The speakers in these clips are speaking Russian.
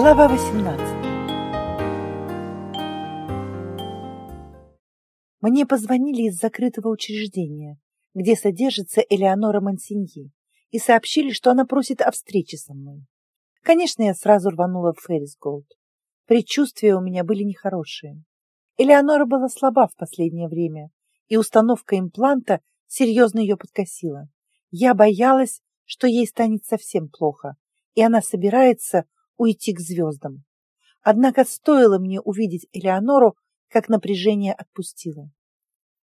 Глава 18 Мне позвонили из закрытого учреждения, где содержится Элеонора Мансиньи, и сообщили, что она просит о встрече со мной. Конечно, я сразу рванула в Феррис Голд. Предчувствия у меня были нехорошие. Элеонора была слаба в последнее время, и установка импланта серьезно ее подкосила. Я боялась, что ей станет совсем плохо, и она собирается уйти к звездам. Однако стоило мне увидеть Элеонору, как напряжение отпустило.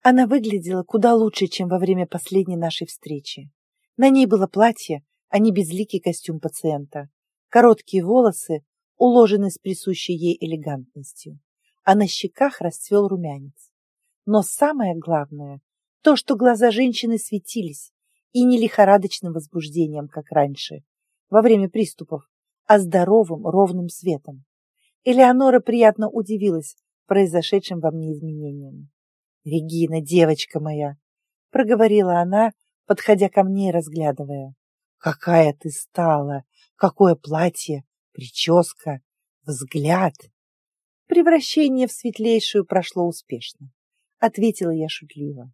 Она выглядела куда лучше, чем во время последней нашей встречи. На ней было платье, а не безликий костюм пациента. Короткие волосы уложены с присущей ей элегантностью, а на щеках расцвел румянец. Но самое главное — то, что глаза женщины светились, и не лихорадочным возбуждением, как раньше, во время приступов, а здоровым, ровным светом. Элеонора приятно удивилась произошедшим во мне изменениям. «Регина, девочка моя!» — проговорила она, подходя ко мне и разглядывая. «Какая ты стала! Какое платье! Прическа! Взгляд!» Превращение в светлейшую прошло успешно, — ответила я шутливо.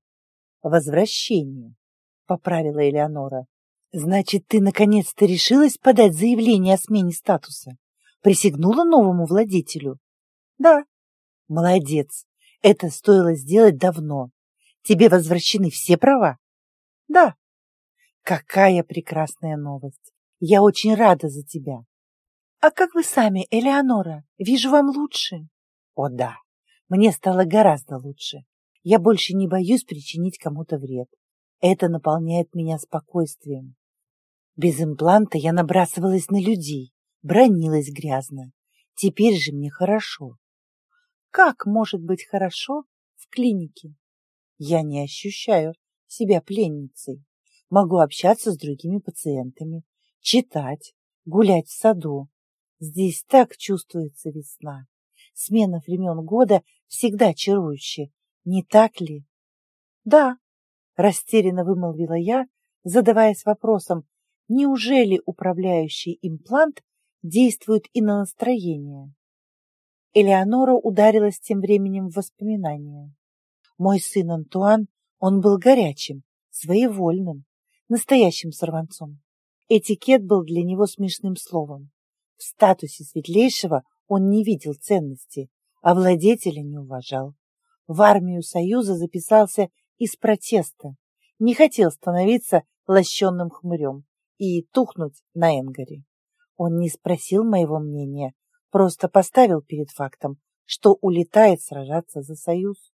«Возвращение», — поправила Элеонора. Значит, ты наконец-то решилась подать заявление о смене статуса? Присягнула новому владетелю? Да. Молодец. Это стоило сделать давно. Тебе возвращены все права? Да. Какая прекрасная новость. Я очень рада за тебя. А как вы сами, Элеонора? Вижу, вам лучше. О, да. Мне стало гораздо лучше. Я больше не боюсь причинить кому-то вред. Это наполняет меня спокойствием. Без импланта я набрасывалась на людей, бронилась грязно. Теперь же мне хорошо. Как может быть хорошо в клинике? Я не ощущаю себя пленницей. Могу общаться с другими пациентами, читать, гулять в саду. Здесь так чувствуется весна. Смена времен года всегда чарующая, не так ли? Да, растерянно вымолвила я, задаваясь вопросом, Неужели управляющий имплант действует и на настроение? Элеонора ударилась тем временем в воспоминания. Мой сын Антуан, он был горячим, своевольным, настоящим сорванцом. Этикет был для него смешным словом. В статусе светлейшего он не видел ценности, а владетеля не уважал. В армию Союза записался из протеста, не хотел становиться лощенным хмырем и тухнуть на Энгаре. Он не спросил моего мнения, просто поставил перед фактом, что улетает сражаться за союз.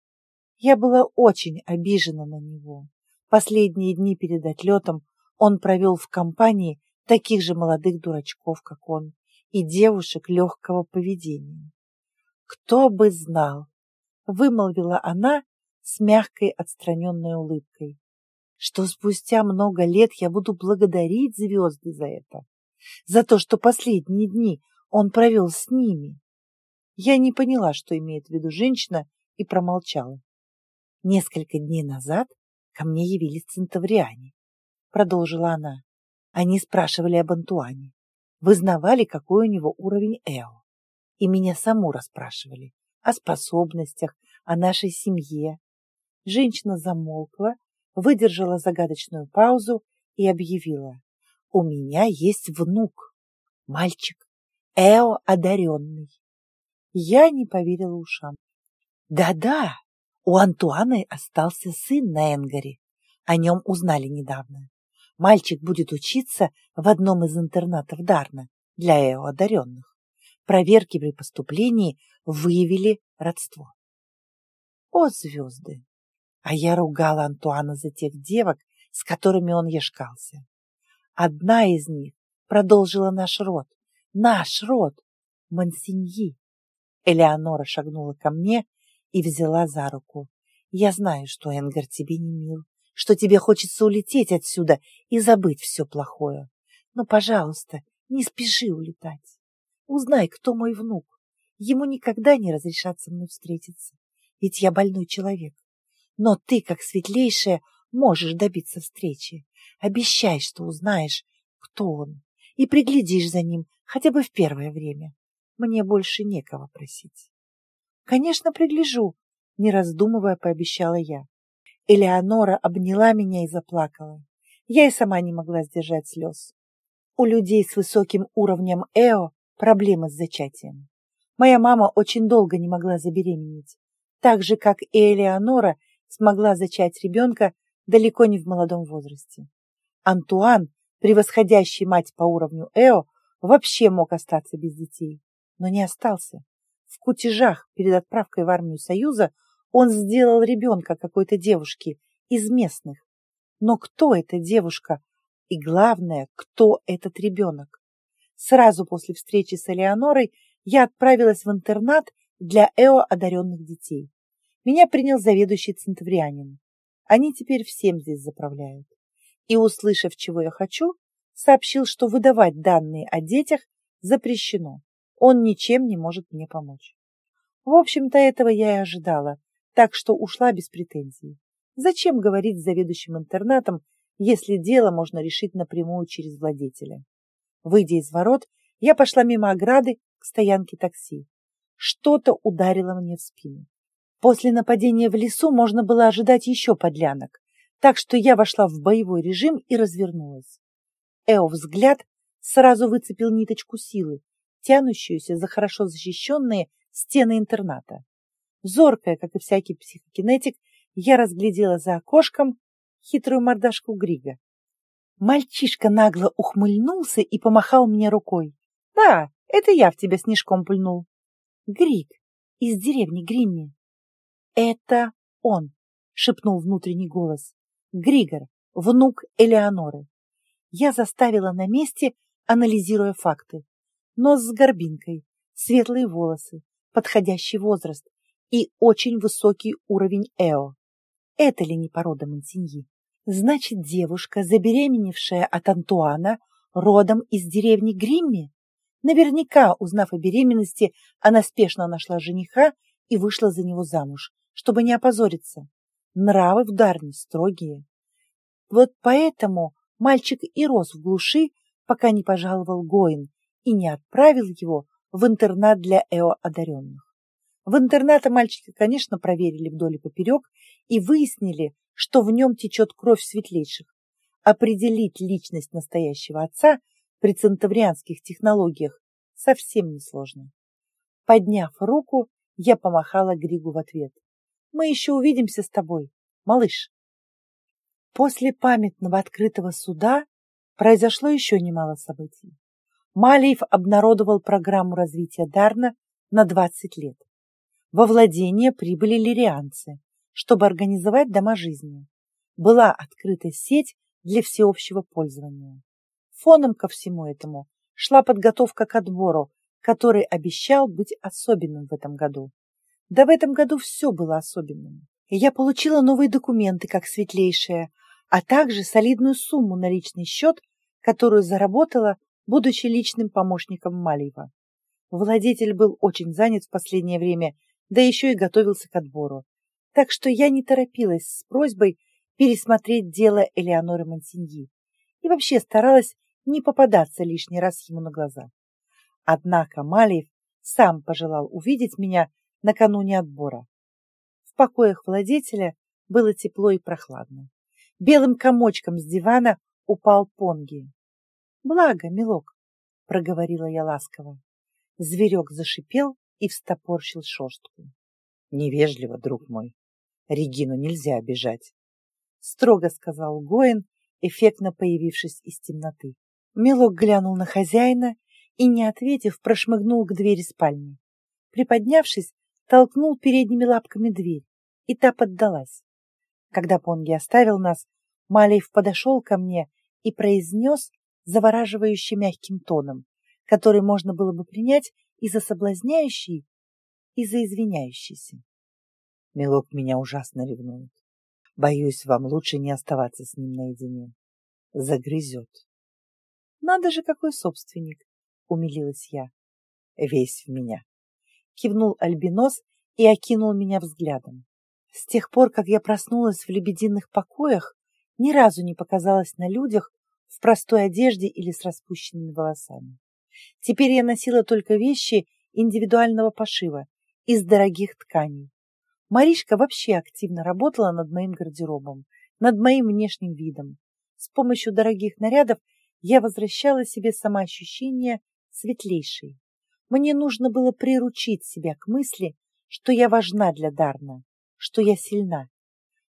Я была очень обижена на него. Последние дни перед отлетом он провел в компании таких же молодых дурачков, как он, и девушек легкого поведения. «Кто бы знал!» — вымолвила она с мягкой отстраненной улыбкой что спустя много лет я буду благодарить звезды за это, за то, что последние дни он провел с ними. Я не поняла, что имеет в виду женщина, и промолчала. Несколько дней назад ко мне явились центавриане, продолжила она. Они спрашивали об Антуане, вызнавали, какой у него уровень Эо. И меня саму расспрашивали о способностях, о нашей семье. Женщина замолкла выдержала загадочную паузу и объявила. «У меня есть внук, мальчик, Эо одаренный». Я не поверила ушам. «Да-да, у Антуаны остался сын на Энгаре. О нем узнали недавно. Мальчик будет учиться в одном из интернатов Дарна для Эо одаренных. Проверки при поступлении выявили родство. О, звезды! А я ругала Антуана за тех девок, с которыми он ешкался. Одна из них продолжила наш род. Наш род! Мансиньи! Элеонора шагнула ко мне и взяла за руку. Я знаю, что Энгар тебе не мил, что тебе хочется улететь отсюда и забыть все плохое. Но, пожалуйста, не спеши улетать. Узнай, кто мой внук. Ему никогда не разрешат со мной встретиться, ведь я больной человек. Но ты, как светлейшая, можешь добиться встречи. Обещай, что узнаешь, кто он, и приглядишь за ним хотя бы в первое время. мне больше некого просить. Конечно, пригляжу, не раздумывая, пообещала я. Элеонора обняла меня и заплакала. Я и сама не могла сдержать слез. У людей с высоким уровнем ЭО проблемы с зачатием. Моя мама очень долго не могла забеременеть, так же, как и Элеонора смогла зачать ребенка далеко не в молодом возрасте. Антуан, превосходящий мать по уровню Эо, вообще мог остаться без детей, но не остался. В кутежах перед отправкой в армию Союза он сделал ребенка какой-то девушки из местных. Но кто эта девушка? И главное, кто этот ребенок? Сразу после встречи с Элеонорой я отправилась в интернат для ЭО одаренных детей. Меня принял заведующий центаврианин. Они теперь всем здесь заправляют. И, услышав, чего я хочу, сообщил, что выдавать данные о детях запрещено. Он ничем не может мне помочь. В общем-то, этого я и ожидала, так что ушла без претензий. Зачем говорить с заведующим интернатом, если дело можно решить напрямую через владетеля? Выйдя из ворот, я пошла мимо ограды к стоянке такси. Что-то ударило мне в спину. После нападения в лесу можно было ожидать еще подлянок, так что я вошла в боевой режим и развернулась. Эо взгляд сразу выцепил ниточку силы, тянущуюся за хорошо защищенные стены интерната. Зоркая, как и всякий психокинетик, я разглядела за окошком хитрую мордашку Грига. Мальчишка нагло ухмыльнулся и помахал мне рукой. «Да, это я в тебя снежком пульнул». «Григ, из деревни Гримми». «Это он», — шепнул внутренний голос. «Григор, внук Элеоноры». Я заставила на месте, анализируя факты. Нос с горбинкой, светлые волосы, подходящий возраст и очень высокий уровень ЭО. Это ли не порода Монсеньи? Значит, девушка, забеременевшая от Антуана, родом из деревни Гримми? Наверняка, узнав о беременности, она спешно нашла жениха и вышла за него замуж, чтобы не опозориться. Нравы в Дарне строгие. Вот поэтому мальчик и рос в глуши, пока не пожаловал Гоин и не отправил его в интернат для эо-одаренных. В интерната мальчика, конечно, проверили вдоль и поперек и выяснили, что в нем течет кровь светлейших. Определить личность настоящего отца при центаврианских технологиях совсем несложно. Подняв руку, я помахала Григу в ответ. «Мы еще увидимся с тобой, малыш». После памятного открытого суда произошло еще немало событий. Малиев обнародовал программу развития Дарна на 20 лет. Во владение прибыли лирианцы, чтобы организовать дома жизни. Была открыта сеть для всеобщего пользования. Фоном ко всему этому шла подготовка к отбору, который обещал быть особенным в этом году. Да в этом году все было особенным. Я получила новые документы, как светлейшая, а также солидную сумму на личный счет, которую заработала, будучи личным помощником Малиева. Владетель был очень занят в последнее время, да еще и готовился к отбору. Так что я не торопилась с просьбой пересмотреть дело Элеоноры Монсеньи и вообще старалась не попадаться лишний раз ему на глаза. Однако Малиев сам пожелал увидеть меня накануне отбора. В покоях владетеля было тепло и прохладно. Белым комочком с дивана упал Понги. «Благо, милок», — проговорила я ласково. Зверек зашипел и встопорщил шерстку. «Невежливо, друг мой. Регину нельзя обижать», — строго сказал Гоин, эффектно появившись из темноты. Милок глянул на хозяина и, не ответив, прошмыгнул к двери спальни. Приподнявшись, толкнул передними лапками дверь, и та поддалась. Когда Понги оставил нас, Малиев подошел ко мне и произнес завораживающе мягким тоном, который можно было бы принять и за соблазняющий, и за извиняющийся. Милок меня ужасно ревнует. Боюсь, вам лучше не оставаться с ним наедине. Загрызет. Надо же, какой собственник, умилилась я. Весь в меня. Кивнул альбинос и окинул меня взглядом. С тех пор, как я проснулась в лебединых покоях, ни разу не показалась на людях в простой одежде или с распущенными волосами. Теперь я носила только вещи индивидуального пошива из дорогих тканей. Маришка вообще активно работала над моим гардеробом, над моим внешним видом. С помощью дорогих нарядов я возвращала себе самоощущение светлейшей. Мне нужно было приручить себя к мысли, что я важна для Дарна, что я сильна.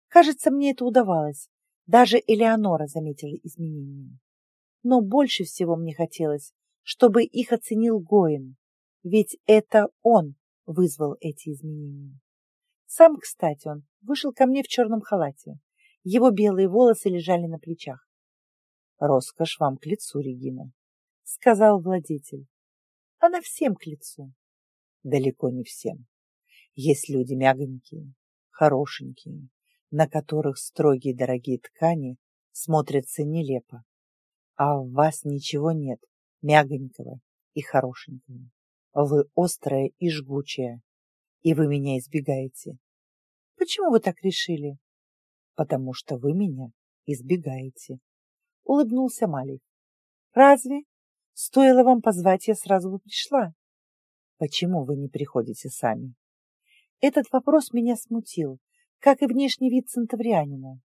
Кажется, мне это удавалось. Даже Элеонора заметила изменения. Но больше всего мне хотелось, чтобы их оценил Гоин, ведь это он вызвал эти изменения. Сам, кстати, он вышел ко мне в черном халате. Его белые волосы лежали на плечах. «Роскошь вам к лицу, Регина», — сказал владетель. «Она всем к лицу». «Далеко не всем. Есть люди мягонькие, хорошенькие, на которых строгие дорогие ткани смотрятся нелепо. А в вас ничего нет мягонького и хорошенького. Вы острая и жгучая, и вы меня избегаете. Почему вы так решили? Потому что вы меня избегаете. Улыбнулся Малик. Разве? Стоило вам позвать, я сразу бы пришла. Почему вы не приходите сами? Этот вопрос меня смутил, как и внешний вид центаврианина.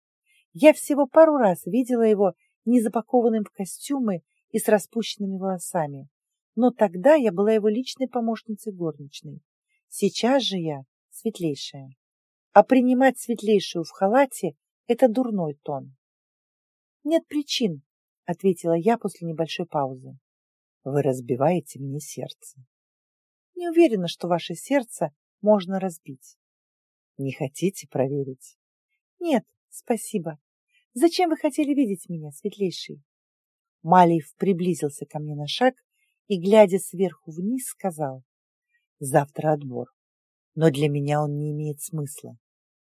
Я всего пару раз видела его не запакованным в костюмы и с распущенными волосами, но тогда я была его личной помощницей горничной. Сейчас же я светлейшая. А принимать светлейшую в халате — это дурной тон. Нет причин, — ответила я после небольшой паузы. Вы разбиваете мне сердце. Не уверена, что ваше сердце можно разбить. Не хотите проверить? Нет, спасибо. Зачем вы хотели видеть меня, светлейший? Малиев приблизился ко мне на шаг и, глядя сверху вниз, сказал, «Завтра отбор, но для меня он не имеет смысла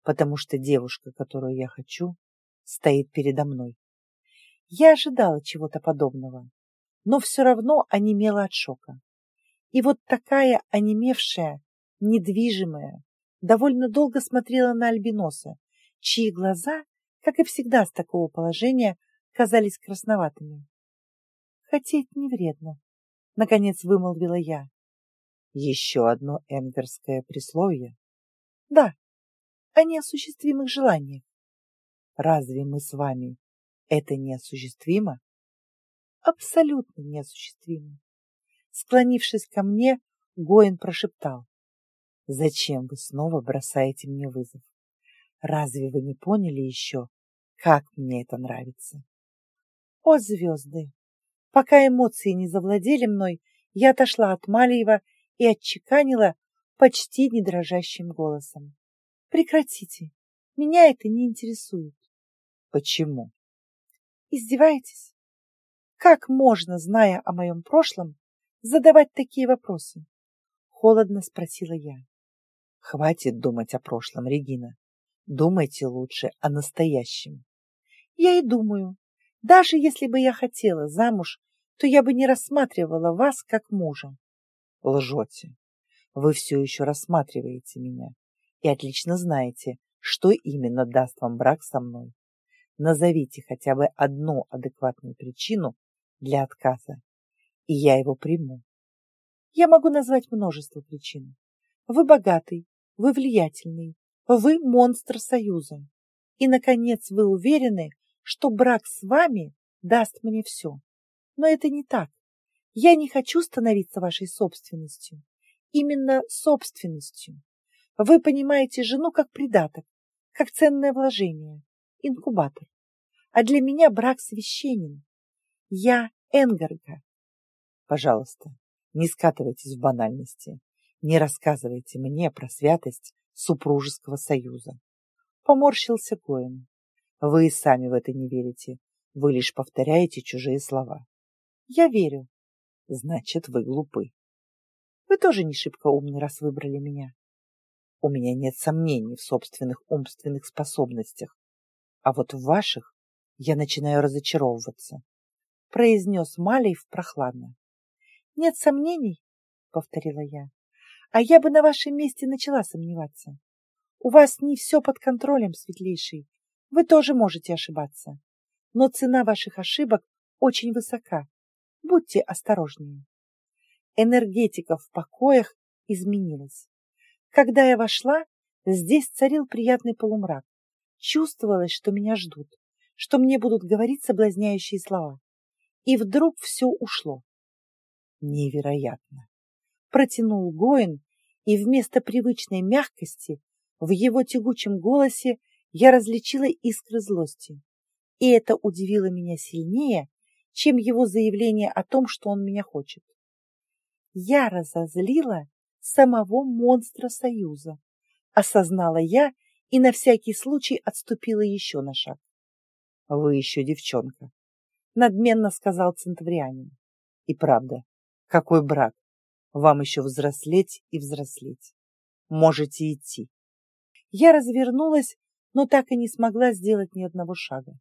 потому что девушка, которую я хочу, стоит передо мной. Я ожидала чего-то подобного, но все равно онемела от шока. И вот такая онемевшая, недвижимая, довольно долго смотрела на Альбиноса, чьи глаза, как и всегда с такого положения, казались красноватыми. «Хотеть не вредно», — наконец вымолвила я. «Еще одно энгерское присловие?» «Да», о неосуществимых желаниях. Разве мы с вами это неосуществимо? Абсолютно неосуществимо. Склонившись ко мне, Гоин прошептал. Зачем вы снова бросаете мне вызов? Разве вы не поняли еще, как мне это нравится? О, звезды! Пока эмоции не завладели мной, я отошла от Малиева и отчеканила почти не дрожащим голосом. Прекратите. Меня это не интересует. Почему? Издеваетесь? Как можно, зная о моем прошлом, задавать такие вопросы? Холодно спросила я. Хватит думать о прошлом, Регина. Думайте лучше о настоящем. Я и думаю. Даже если бы я хотела замуж, то я бы не рассматривала вас как мужа. Лжете. Вы все еще рассматриваете меня и отлично знаете, что именно даст вам брак со мной. Назовите хотя бы одну адекватную причину для отказа, и я его приму. Я могу назвать множество причин. Вы богатый, вы влиятельный, вы монстр Союза. И, наконец, вы уверены, что брак с вами даст мне все. Но это не так. Я не хочу становиться вашей собственностью. Именно собственностью. Вы понимаете жену как придаток, как ценное вложение, инкубатор. А для меня брак священен. Я Энгарга. Пожалуйста, не скатывайтесь в банальности. Не рассказывайте мне про святость супружеского союза. Поморщился Коэн. Вы и сами в это не верите. Вы лишь повторяете чужие слова. Я верю. Значит, вы глупы. Вы тоже не шибко умный, раз выбрали меня. У меня нет сомнений в собственных умственных способностях. А вот в ваших я начинаю разочаровываться, — произнес Малиев прохладно. — Нет сомнений, — повторила я, — а я бы на вашем месте начала сомневаться. У вас не все под контролем, светлейший. Вы тоже можете ошибаться. Но цена ваших ошибок очень высока. Будьте осторожнее. Энергетика в покоях изменилась. Когда я вошла, здесь царил приятный полумрак. Чувствовалось, что меня ждут, что мне будут говорить соблазняющие слова. И вдруг все ушло. Невероятно. Протянул Гоин, и вместо привычной мягкости в его тягучем голосе я различила искры злости. И это удивило меня сильнее, чем его заявление о том, что он меня хочет. Я разозлила самого монстра Союза, осознала я и на всякий случай отступила еще на шаг. — Вы еще девчонка, — надменно сказал центаврианин. — И правда, какой брак? Вам еще взрослеть и взрослеть. Можете идти. Я развернулась, но так и не смогла сделать ни одного шага.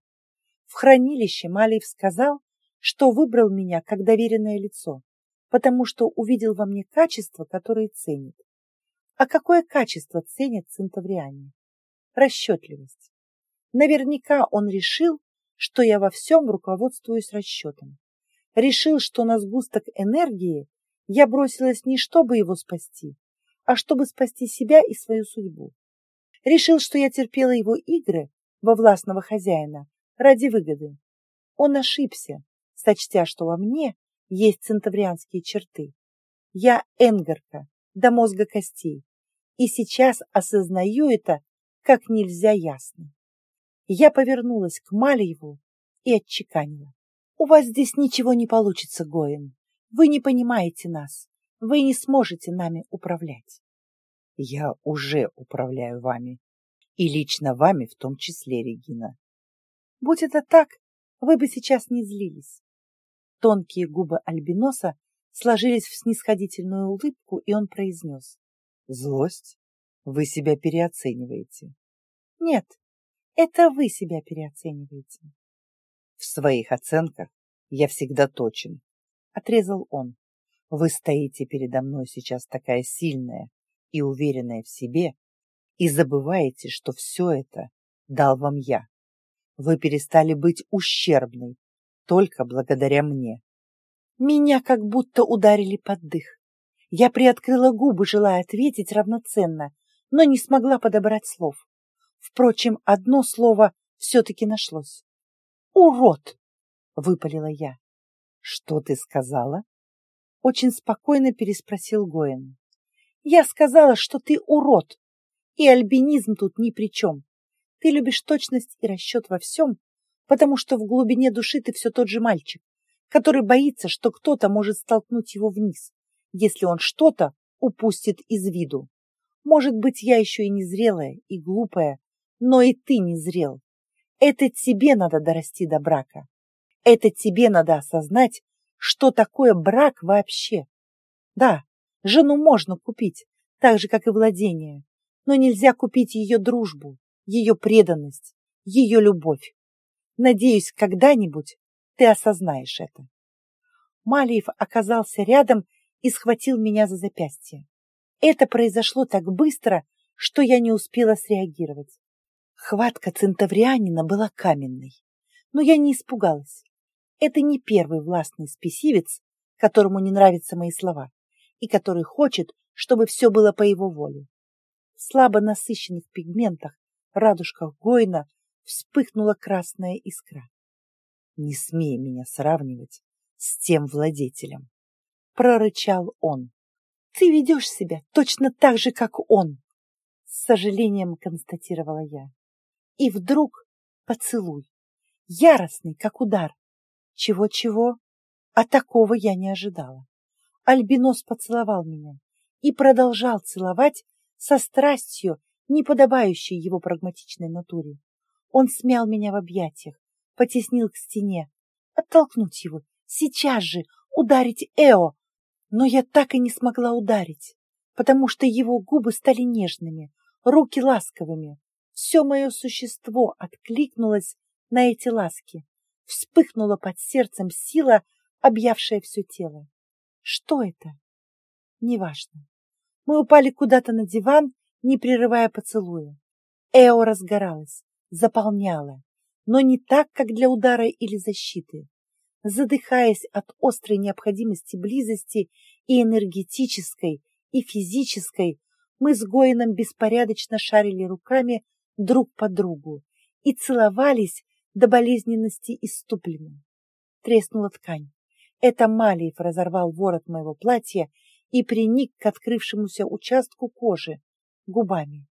В хранилище Малиев сказал, что выбрал меня как доверенное лицо, потому что увидел во мне качества, которые ценит. А какое качество ценят центавриане? Расчетливость. Наверняка он решил, что я во всем руководствуюсь расчетом. Решил, что на сгусток энергии я бросилась не чтобы его спасти, а чтобы спасти себя и свою судьбу. Решил, что я терпела его игры во властного хозяина ради выгоды. Он ошибся, сочтя, что во мне есть центаврианские черты. Я энгарка до мозга костей, и сейчас осознаю это как нельзя ясно. Я повернулась к Малиеву и отчеканила. У вас здесь ничего не получится, Гоин. Вы не понимаете нас. Вы не сможете нами управлять. Я уже управляю вами. И лично вами в том числе, Регина. Будь это так, вы бы сейчас не злились. Тонкие губы Альбиноса сложились в снисходительную улыбку, и он произнес. Злость? Вы себя переоцениваете. Нет, это вы себя переоцениваете. В своих оценках я всегда точен, отрезал он. Вы стоите передо мной сейчас такая сильная и уверенная в себе, и забываете, что все это дал вам я. Вы перестали быть ущербной только благодаря мне. Меня как будто ударили под дых. Я приоткрыла губы, желая ответить равноценно, но не смогла подобрать слов. Впрочем, одно слово все-таки нашлось. «Урод!» — выпалила я. «Что ты сказала?» Очень спокойно переспросил Гоин. «Я сказала, что ты урод, и альбинизм тут ни при чем. Ты любишь точность и расчет во всем, потому что в глубине души ты все тот же мальчик, который боится, что кто-то может столкнуть его вниз, если он что-то упустит из виду. Может быть, я еще и незрелая, и глупая, но и ты не зрел. Это тебе надо дорасти до брака. Это тебе надо осознать, что такое брак вообще. Да, жену можно купить, так же, как и владение, но нельзя купить ее дружбу, ее преданность, ее любовь. Надеюсь, когда-нибудь ты осознаешь это. Малиев оказался рядом и схватил меня за запястье. Это произошло так быстро, что я не успела среагировать. Хватка центаврианина была каменной, но я не испугалась. Это не первый властный спесивец, которому не нравятся мои слова, и который хочет, чтобы все было по его воле. В слабо насыщенных пигментах, радужках Гойна вспыхнула красная искра. «Не смей меня сравнивать с тем владетелем!» — прорычал он. «Ты ведешь себя точно так же, как он!» С сожалением констатировала я. И вдруг поцелуй, яростный, как удар. Чего-чего, а такого я не ожидала. Альбинос поцеловал меня и продолжал целовать со страстью, не подобающей его прагматичной натуре. Он смял меня в объятиях, потеснил к стене. Оттолкнуть его, сейчас же, ударить Эо. Но я так и не смогла ударить, потому что его губы стали нежными, руки ласковыми. Все мое существо откликнулось на эти ласки. Вспыхнула под сердцем сила, объявшая все тело. Что это? Неважно. Мы упали куда-то на диван, не прерывая поцелуя. Эо разгоралась, заполняла, но не так, как для удара или защиты. Задыхаясь от острой необходимости близости, и энергетической, и физической, мы с Гоином беспорядочно шарили руками друг по другу и целовались до болезненности иступленно. Треснула ткань. Это Малиев разорвал ворот моего платья и приник к открывшемуся участку кожи губами.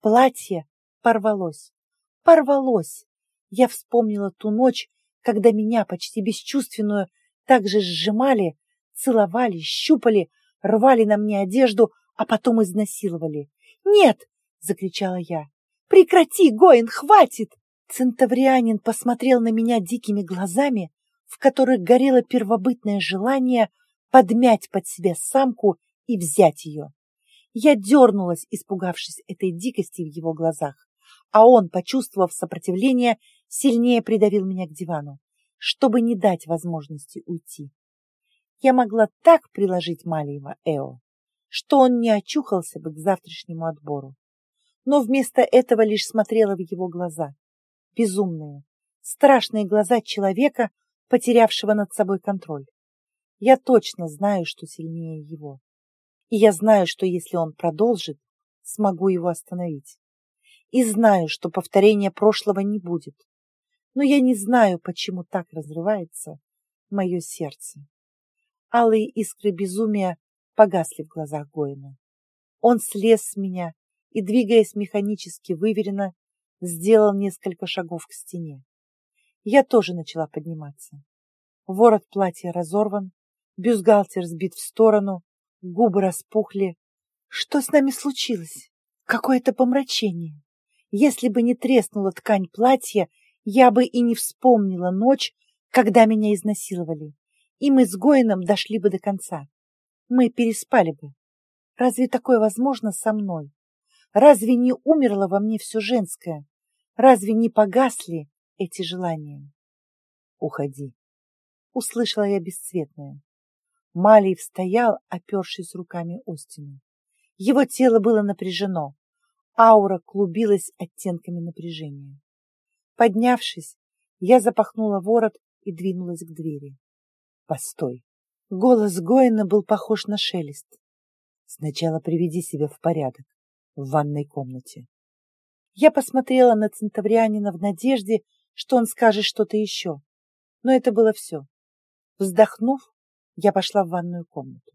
Платье порвалось. Порвалось! Я вспомнила ту ночь, когда меня, почти бесчувственную, так же сжимали, целовали, щупали, рвали на мне одежду, а потом изнасиловали. «Нет!» — закричала я. «Прекрати, Гоин, хватит!» Центаврианин посмотрел на меня дикими глазами, в которых горело первобытное желание подмять под себя самку и взять ее. Я дернулась, испугавшись этой дикости в его глазах, а он, почувствовав сопротивление, сильнее придавил меня к дивану, чтобы не дать возможности уйти. Я могла так приложить Малиева Эо, что он не очухался бы к завтрашнему отбору. Но вместо этого лишь смотрела в его глаза. Безумные, страшные глаза человека, потерявшего над собой контроль. Я точно знаю, что сильнее его. И я знаю, что если он продолжит, смогу его остановить. И знаю, что повторения прошлого не будет. Но я не знаю, почему так разрывается мое сердце. Алые искры безумия погасли в глазах Гоина. Он слез с меня и, двигаясь механически выверенно, сделал несколько шагов к стене. Я тоже начала подниматься. Ворот платья разорван, бюстгальтер сбит в сторону, губы распухли. Что с нами случилось? Какое-то помрачение. Если бы не треснула ткань платья, я бы и не вспомнила ночь, когда меня изнасиловали и мы с Гоином дошли бы до конца. Мы переспали бы. Разве такое возможно со мной? Разве не умерло во мне все женское? Разве не погасли эти желания? Уходи. Услышала я бесцветное. Малиев стоял, опершись руками о стену. Его тело было напряжено. Аура клубилась оттенками напряжения. Поднявшись, я запахнула ворот и двинулась к двери. Постой. Голос Гоина был похож на шелест. Сначала приведи себя в порядок в ванной комнате. Я посмотрела на Центаврианина в надежде, что он скажет что-то еще. Но это было все. Вздохнув, я пошла в ванную комнату.